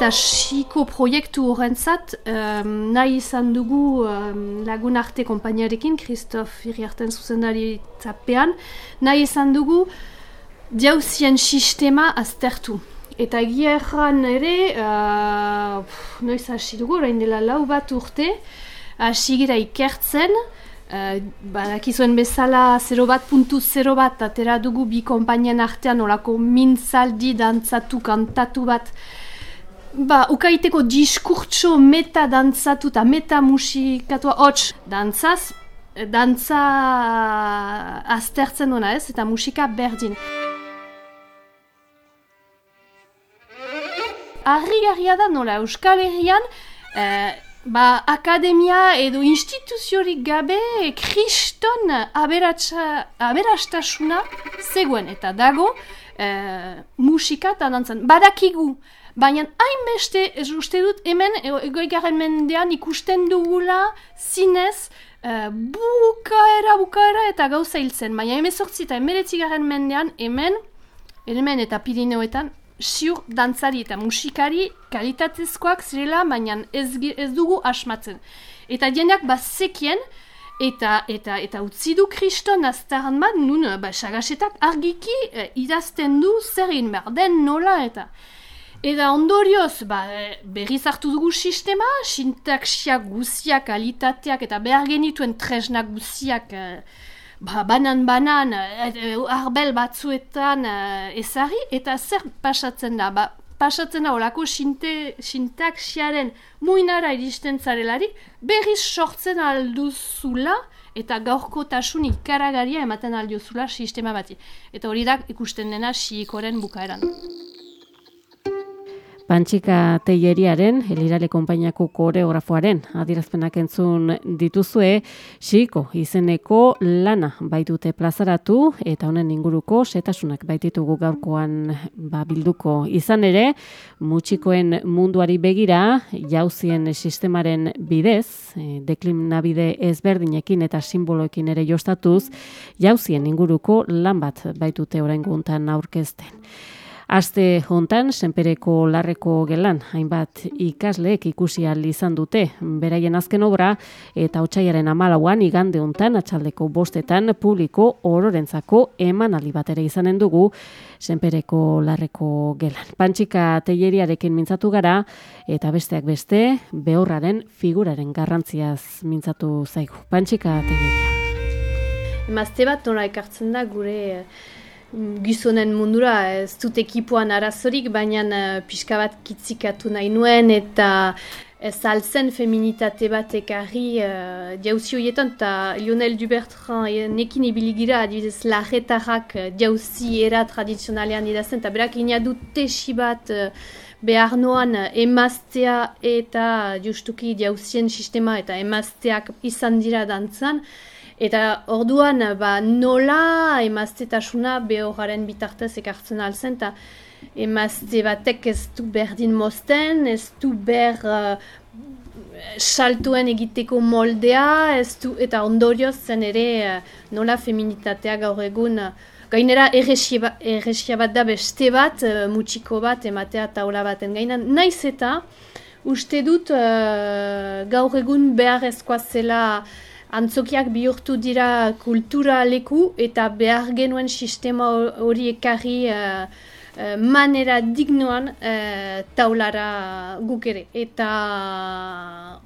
Eta xiko proiektu horrentzat, um, nahi izan dugu um, lagun arte kompainiarekin, Christoph Iriarten zuzendari zapean, nahi izan dugu jauzien sistema aztertu. Eta egia erran ere, uh, noiz hasi dugu, orain dela lau bat urte, hasi gira ikertzen, uh, badakizuen bezala 0 bat puntu 0 bat, atera dugu bi kompainien artean olako mintzaldi dantzatu kantatu bat, Ba, ukaiteko diskurtso meta dantzatu eta meta musikatua hots dantzaz, dantza aztertzen duena ez, eta musika berdin. Arrigarria da nola, Euskal Herrian, eh, ba, akademia edo instituziorik gabe kriston aberastasuna zegoen, eta dago eh, musika eta dantzan. Badakigu, Baina hainbeste, ez uste dut, hemen egoikaren mendean ikusten dugula zinez uh, bukaera, bukaera eta gauza hiltzen. Baina hemen sortzi eta emeretzigaren mendean hemen, hemen eta Pirineoetan, siur dantzari eta musikari kalitatezkoak zirela, baina ez, ez dugu asmatzen. Eta jendeak bazekien, eta eta eta utzi du kriston aztaran bat, nun, ba, argiki eh, idazten du zer egin behar den nola eta... Eta ondorioz, ba, berriz hartu dugu sistema, sintaksia guziak, alitateak eta behar genituen tresnak guziak eh, ba, banan-banan, eh, arbel batzuetan ezari, eta zer pasatzen da? Ba, pasatzen da olako sintaksiaren muinara iristen zarelarik, berriz sortzen alduzula eta gaurko tasun ikaragaria ematen alduzula sistema bati. Eta hori da ikusten dena siikoren bukaeran. Pantxika Teieriaren, Elirale Konpainiako koreografoaren adirazpenak entzun dituzue, xiko izeneko lana baitute plazaratu eta honen inguruko setasunak baititugu gaurkoan ba, bilduko izan ere, mutxikoen munduari begira, jauzien sistemaren bidez, e, deklimnabide ezberdinekin eta simboloekin ere jostatuz, jauzien inguruko lan bat baitute orain guntan aurkezten. Aste hontan, senpereko larreko gelan, hainbat ikasleek ikusi izan dute, beraien azken obra, eta otxaiaren amalauan igande hontan, atxaldeko bostetan, publiko ororentzako eman batera izanen dugu, senpereko larreko gelan. Pantxika teieriarekin mintzatu gara, eta besteak beste, behorraren figuraren garrantziaz mintzatu zaigu. Pantxika teieria. Emazte bat nola ekartzen da gure gizonen mundura ez dut ekipuan arazorik, baina uh, pixka bat kitzikatu nahi nuen eta ez alzen feminitate bat ekarri uh, jauzi horietan eta Lionel Dubertran nekin ibiligira adibidez lajetarrak uh, jauzi era tradizionalean idazten eta berak inadu tesi bat uh, behar noan emaztea eta justuki jauzien sistema eta emazteak izan dira dantzan Eta orduan, ba, nola emaztetasuna behoraren bitartez ekartzen alzen, eta emazte batek ez du berdin mozten, ez du ber uh, saltuen egiteko moldea, ez du, eta ondorioz zen ere uh, nola feminitatea gaur egun, uh, gainera erresia bat da beste bat, uh, mutxiko bat, ematea taula baten gainan, naiz eta uste dut uh, gaur egun behar zela antzokiak bihurtu dira kultura leku eta behar genuen sistema hori ekarri uh, manera dignoan eh, taulara guk ere. Eta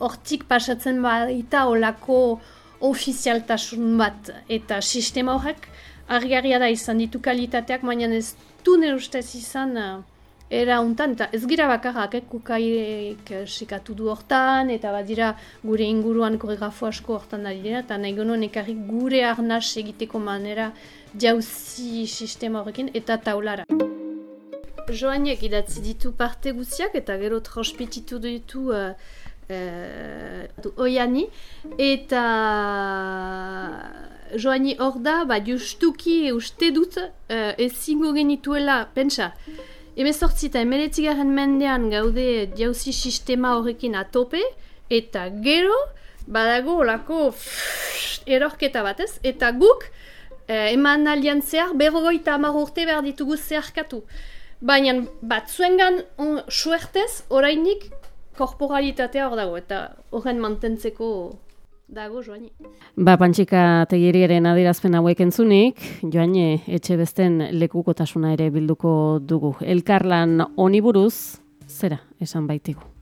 hortik pasatzen baita olako ofizialtasun bat eta sistema horrek argi da izan ditu kalitateak, baina ez nire ustez izan uh, era untan, eta ez gira bakarrak, eh, kukairek uh, sikatu du hortan, eta badira gure inguruan koregrafo asko hortan da dira, eta nahi gono gure arnaz egiteko manera jauzi sistema horrekin eta taulara. Joaniek idatzi ditu parte guziak eta gero transpititu ditu uh, uh, oiani eta joani hor da, ba, justuki uste dut uh, ezingo genituela, pentsa, emezortzi eta emeletzigarren mendean gaude jauzi sistema horrekin atope eta gero badago olako erorketa batez, eta guk eh, eman alian zehar berrogoita amar urte behar ditugu zeharkatu. Baina bat zuengan suertez orainik korporalitatea hor dago eta horren mantentzeko dago joani. Ba, pantxika tegiriaren adirazpen hauek entzunik, joan etxe besten lekukotasuna ere bilduko dugu. Elkarlan oniburuz, zera, esan baitigu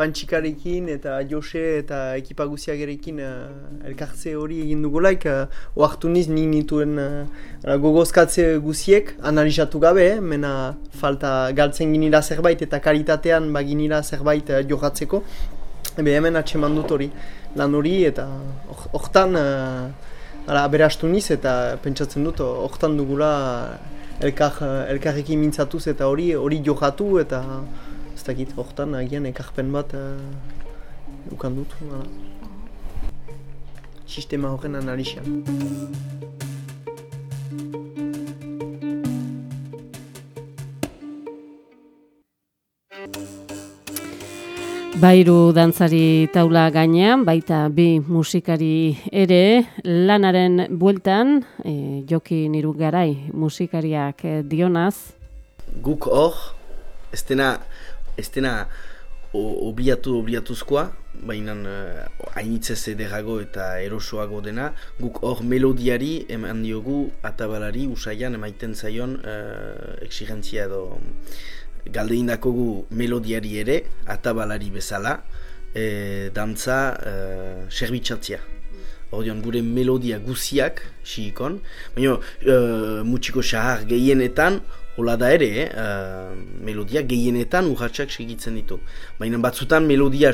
pantxikarekin eta Jose eta ekipa guziagerekin uh, elkartze hori egin dugulaik uh, oartu niz nik nituen uh, gogozkatze guziek analizatu gabe, eh, mena falta galtzen ginira zerbait eta karitatean baginira zerbait uh, johatzeko Ebe hemen atseman dut hori lan hori eta hortan uh, berastu niz eta pentsatzen dut hortan dugula elkar, elkarrekin mintzatuz eta hori hori johatu eta ez dakit, hortan agian ekarpen bat uh, ukan dut. Sistema horren analizian. Bairu dantzari taula gainean, baita bi musikari ere, lanaren bueltan, e, joki niru garai musikariak dionaz. Guk hor, ez dena ez dena obliatu obliatuzkoa, baina uh, hainitzez ederago eta erosoago dena, guk hor melodiari eman diogu atabalari usaian emaiten zaion uh, exigentzia edo galdein dakogu melodiari ere, atabalari bezala, e, dantza uh, serbitzatzia. Ordean gure melodia guziak, xikon, baina uh, mutxiko xahar gehienetan, Hola da ere, eh, melodia gehienetan urratxak segitzen ditu. Baina batzutan melodia,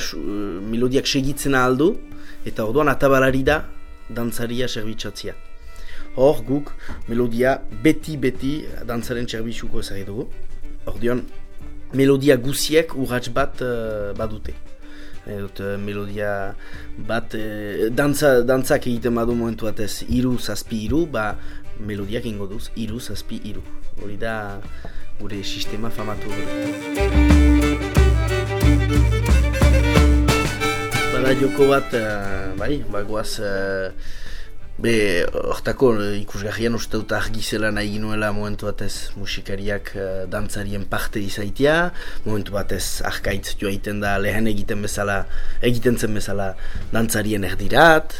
melodiak segitzen aldu, eta orduan atabalari da dantzaria serbitzatzia. Hor guk melodia beti-beti dantzaren serbitzuko ezagir dugu. Orduan melodia guziek urratx bat uh, badute. Edot, melodia bat, dantza, dantzak egiten badu momentu batez iru, zazpi iru, ba melodiak ingo duz, iru, zazpi, iru. Hori da gure sistema famatu hori. Bada joko bat, uh, bai, bagoaz, uh, be, hortako ikusgarrian uste dut argizela nahi ginuela momentu batez musikariak uh, dantzarien parte izaitia, momentu batez arkaitz joa egiten da lehen egiten bezala, egiten zen bezala dantzarien erdirat,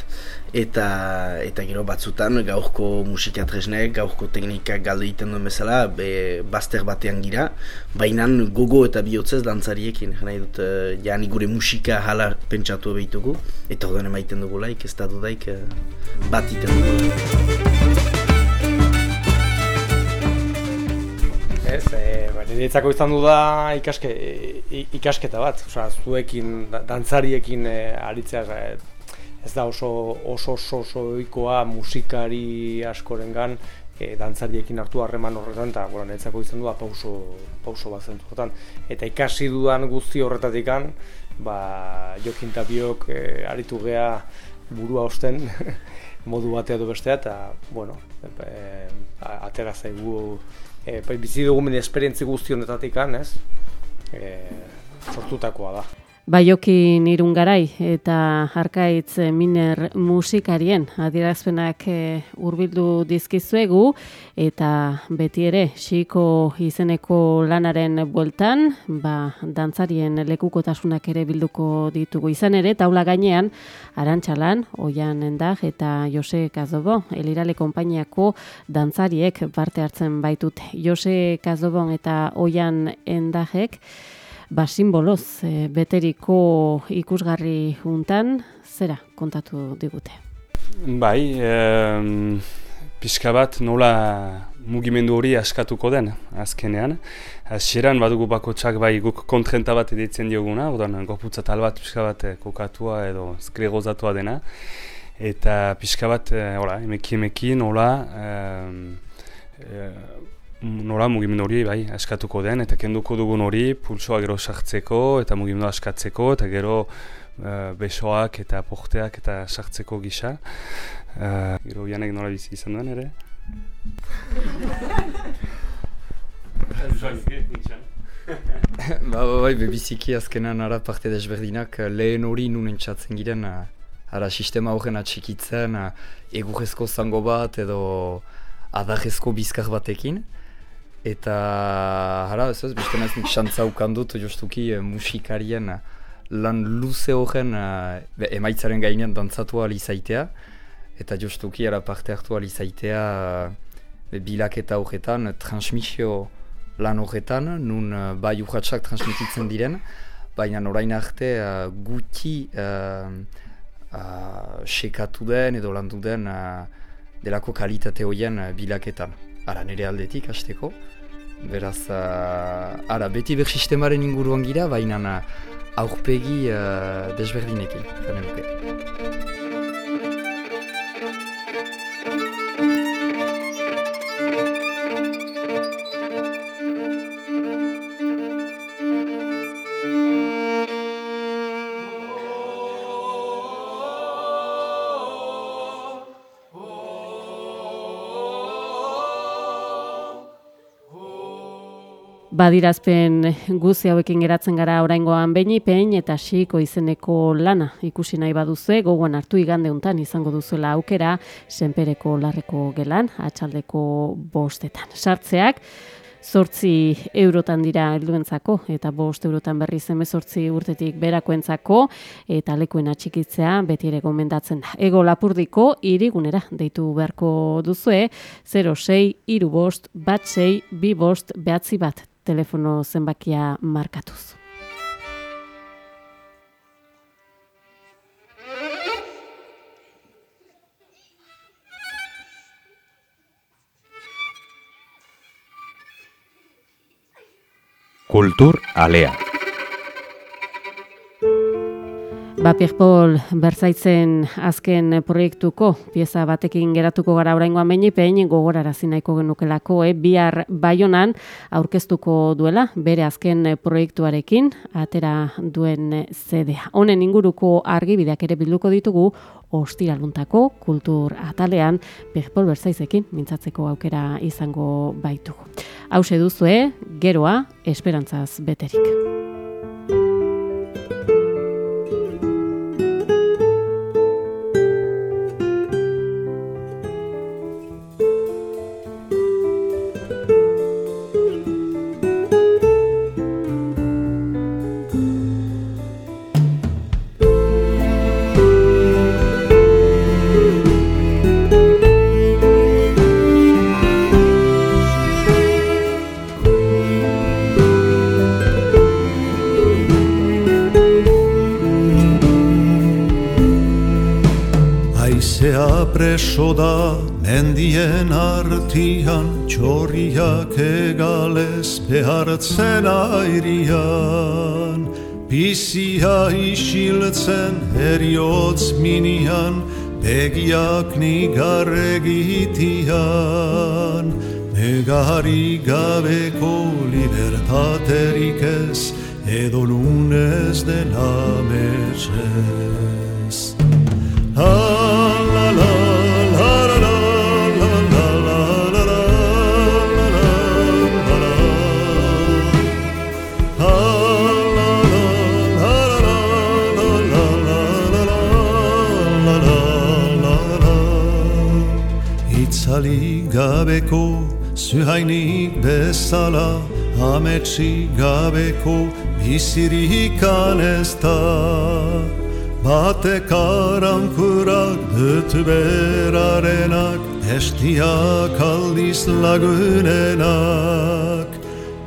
eta eta gero batzutan gaurko musika tresnek, gaurko teknikak galde egiten duen bezala, be, bazter batean gira, baina gogo eta bihotzez dantzariekin, jena dut, uh, jani gure musika hala pentsatu behitugu, eta horren emaiten dugu laik, ez da dudaik, uh, bat iten dugu. Ez, e, ba, izan du da ikaske, ikasketa bat, Osa, zuekin, dantzariekin e, aritzea, ez da oso oso oso, oso oikoa musikari askorengan e, dantzariekin hartu harreman horretan eta bueno, netzako izan du pauso, pauso bat zentu Eta ikasi dudan guzti horretatikan, ba, jokin tapiok e, aritu gea burua osten modu batea du bestea eta bueno, e, atera zaigu e, bizi dugu meni esperientzi guzti honetatik ez? E, sortutakoa da. Baiokin irungarai eta harkaitz miner musikarien adierazpenak e, urbildu dizkizuegu eta beti ere xiko izeneko lanaren bueltan, ba, dantzarien lekukotasunak ere bilduko ditugu izan ere, taula gainean, arantxalan, oian endak eta Jose Kazobo, elirale konpainiako dantzariek parte hartzen baitut. Jose Kazobon eta oian endajek, ba, simboloz e, beteriko ikusgarri juntan, zera kontatu digute? Bai, e, pixka bat nola mugimendu hori askatuko den, azkenean. Hasieran badugu bako txak bai guk kontrenta bat editzen dioguna, ordan gorputza tal bat pixka bat e, kokatua edo sklerozatua dena. Eta pixka bat, e, hola, emeki emeki nola, e, nola mugimendu hori bai askatuko den eta kenduko dugun hori pulsoa gero sartzeko eta mugimendu askatzeko eta gero uh, besoak eta porteak eta sartzeko gisa. Uh, gero janek nola bizi izan duen ere. ba, ba, bai, bebiziki azkenan ara parte desberdinak lehen hori nun entzatzen giren ara sistema horren atxikitzen egurrezko zango bat edo adarrezko bizkar batekin Eta, hara, ez ez, beste naiz nik xantza ukandut, jostuki eh, musikarien eh, lan luze horren eh, emaitzaren gainean dantzatu alizaitea. Eta jostuki, ara parte hartu alizaitea eh, bilaketa horretan, transmisio lan horretan, nun bai urratxak transmititzen diren, baina orain arte uh, guti uh, uh, sekatu den edo landu den uh, delako kalitate horien bilaketan. Ara nire aldetik, hasteko. Beraz, uh, ara, beti ber sistemaren inguruan gira, baina uh, aurpegi uh, desberdinekin, Badirazpen guzi hauekin geratzen gara oraingoan beinipen eta xiko izeneko lana ikusi nahi baduzue gogoan hartu igande hontan izango duzuela aukera senpereko larreko gelan atxaldeko bostetan. Sartzeak zortzi eurotan dira helduentzako eta bost eurotan berri zortzi urtetik berakoentzako eta lekuen atxikitzea beti ere gomendatzen da. Ego lapurdiko irigunera deitu beharko duzue 06 iru bost bat sei bi bost behatzi bat telefono zenbakia markatuz. Kultur alea. Ba, Pierpol, berzaitzen azken proiektuko, pieza batekin geratuko gara oraingoan behin ipein, gogorara zinaiko genukelako, eh? bihar baionan aurkeztuko duela, bere azken proiektuarekin, atera duen zedea. Honen inguruko argibideak ere bilduko ditugu, ostiraluntako kultur atalean, Pierpol berzaizekin, mintzatzeko aukera izango baitugu. Hau duzue, geroa, esperantzaz beterik. hartzen airian, Bizia isiltzen eriotz minian, Begiak nigarregitian, Negari gabeko libertaterik ez, Edo nunez den ametxez. Ah! Gabeko zuhainik bezala ametsi gabeko bizirik ez da Batek arankurak dut berarenak Estiak aldiz lagunenak.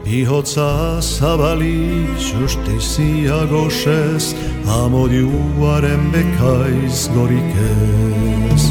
Bihotza zabalik justizia goxez Amodiuaren bekaiz gorik ez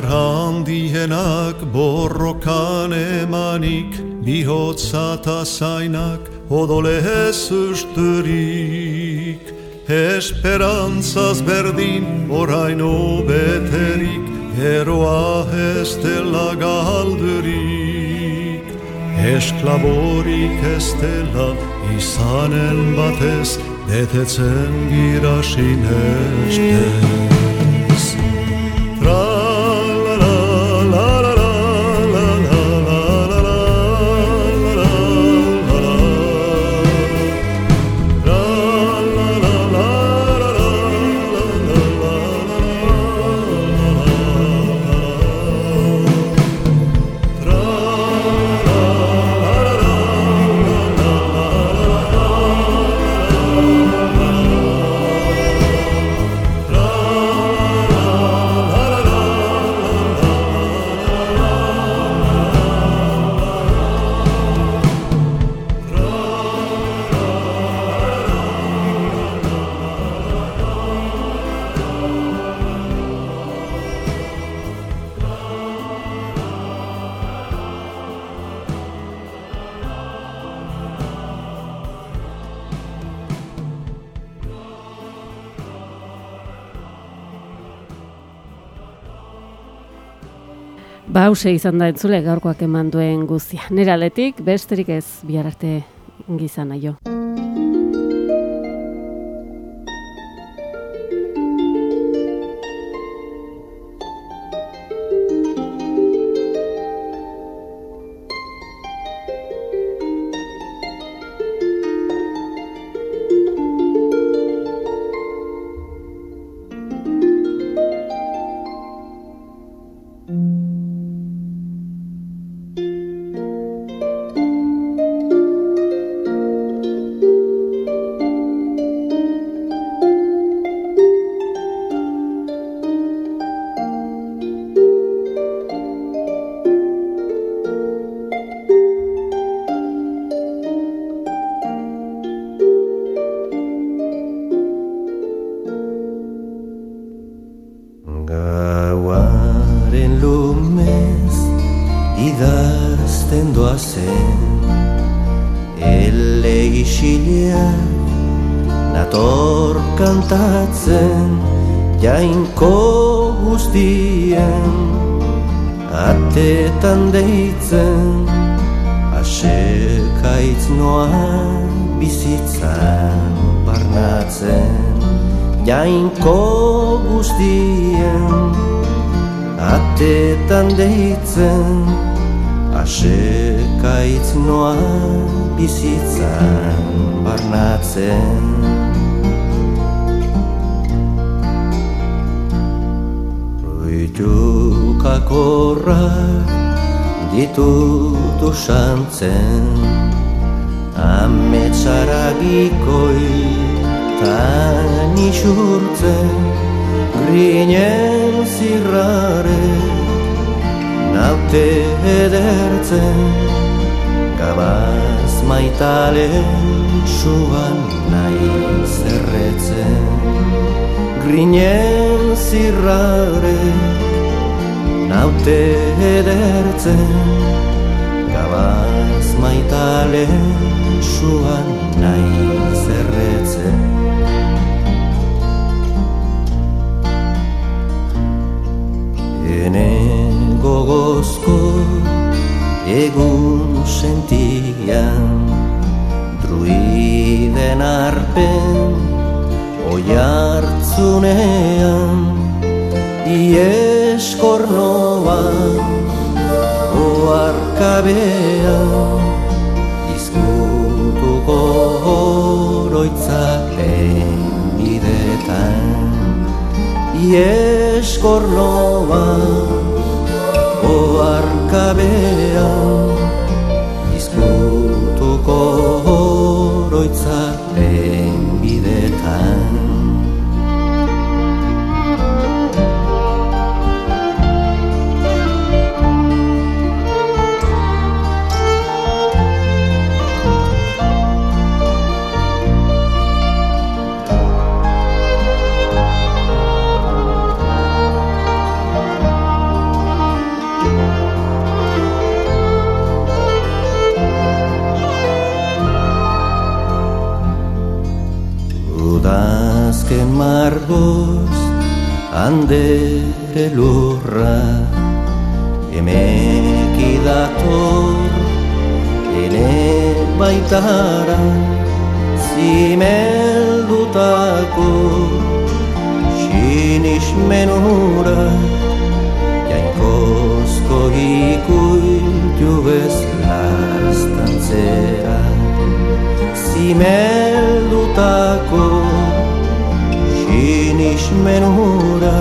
Indar handienak borrokan emanik Bihotza eta zainak odole ez usturik Esperantzaz berdin oraino beterik Eroa ez dela galdurik. Esklaborik ez dela izanen batez Betetzen gira sinestez Ba, hause izan da entzule gaurkoak eman duen guztia. Nera aletik, besterik ez bihar arte gizan naio. Jainko guztien atetan deitzen Asekaitz noa bizitzan barnatzen. Jainko guztien atetan deitzen Asekaitz noa bizitzan barnatzen Oitukakorrak ditut usantzen Ametsaragikoi tan isurtzen Grinen zirrare naute edertzen. Gabaz maitalen suan nahi zerretzen urrinen zirrare naute edertzen gabaz maitale suan nahi zerretzen Hene gogozko egun sentian druiden arpen oi hartzunean Ieskornoan oarkabean Izkutuko oroitzapen bidetan Ieskornoan oarkabean oroitzapen bidetan Udazken margoz handere lurra. Emeki dator ene baitara Zimeldutako sinis menura. Jainkozko ikuitu bezlastantzera Zimeldutako menura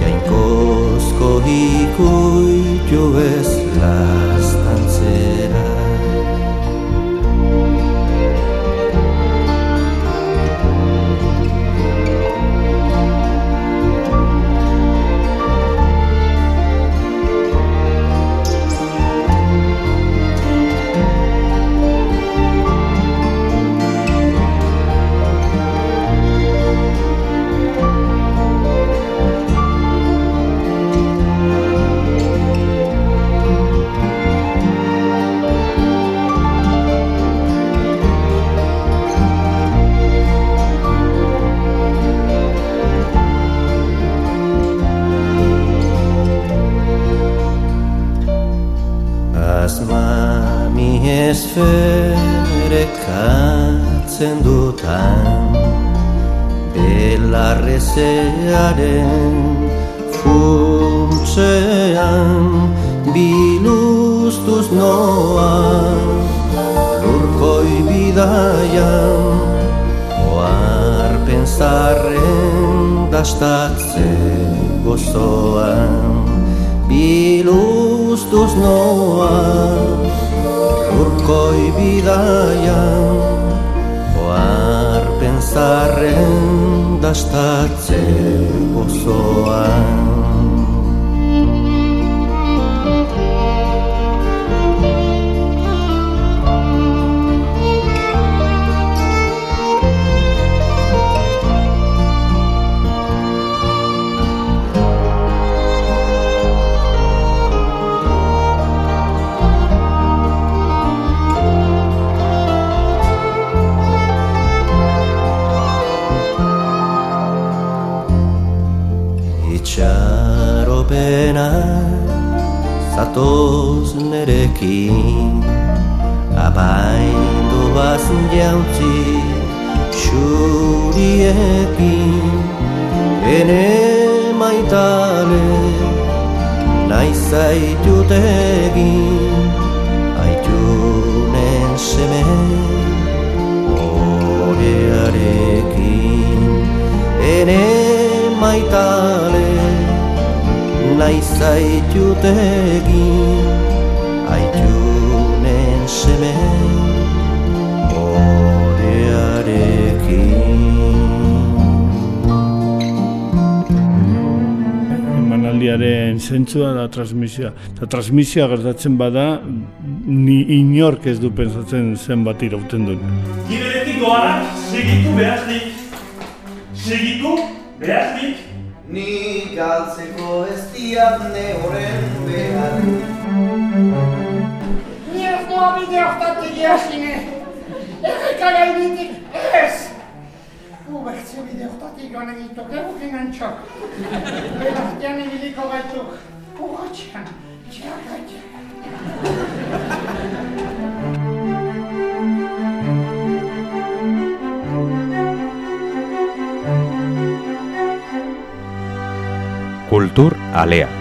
Jainkozko ikuitu bezlastantzera gozoan Biluztuz noan lurkoi bidaian Oar pensarren dastatzen gozoan Itxaropena zatoz nerekin. Apaindu bazin jauntzi xuriekin. Ene maitale nahi zaitut egin. Aitunen seme orearekin. Ene maitale nahi zaitut egin Aitunen seme emanaldiaren zentzua da transmisioa. Eta transmisioa gertatzen bada, ni inork ez du pensatzen zenbat irauten duen. Giberetik doanak segitu behaznik. Segitu behaznik. Ni galtzeko ez diat ne horren behar Ni ez noa bide hortatik jasine. Erreka gainetik ez. Ubertze bide hortatik joan egituk, egukin antxok. Belartian ibiliko gaituk, urratxean, txakatxean. Kultur Alea